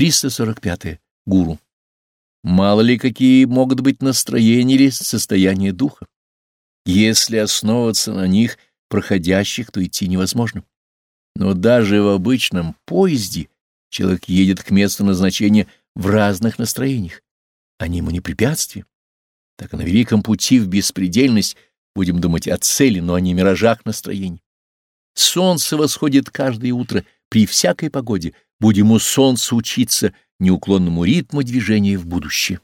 345. -е. Гуру. Мало ли какие могут быть настроения или состояния духа. Если основываться на них, проходящих, то идти невозможно. Но даже в обычном поезде человек едет к месту назначения в разных настроениях. Они ему не препятствия. Так и на великом пути в беспредельность будем думать о цели, но не миражах настроений. Солнце восходит каждое утро при всякой погоде. Будем у солнца учиться неуклонному ритму движения в будущее.